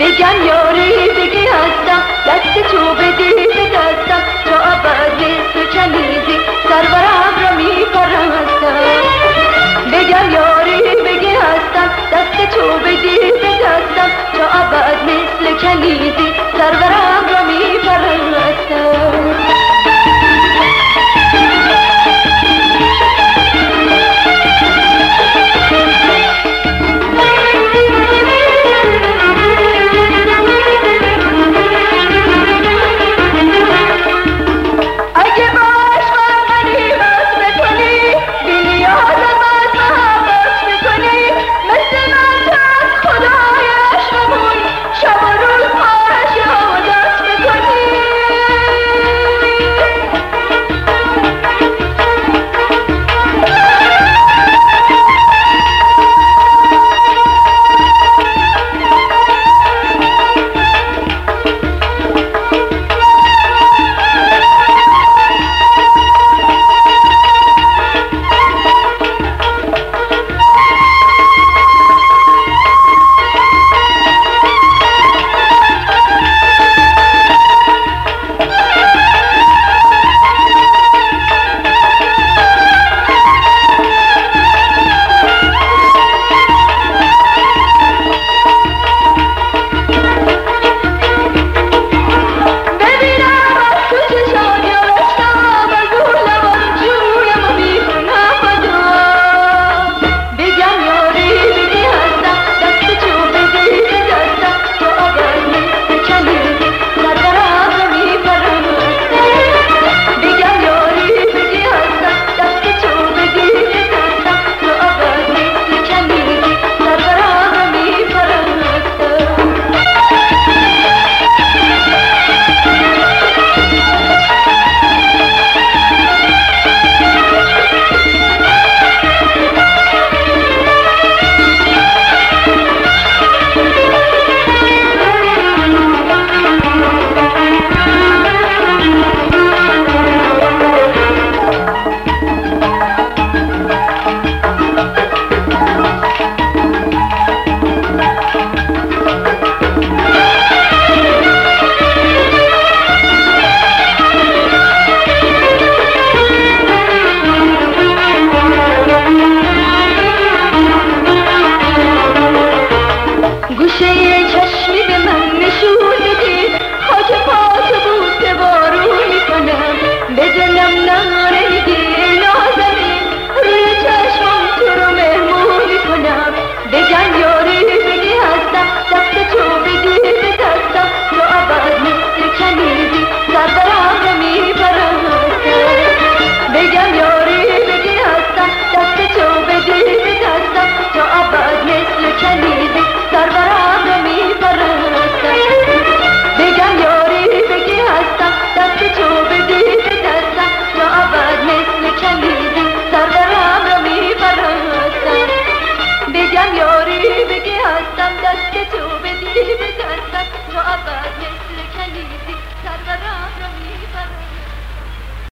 بگم یاری دیگه هستم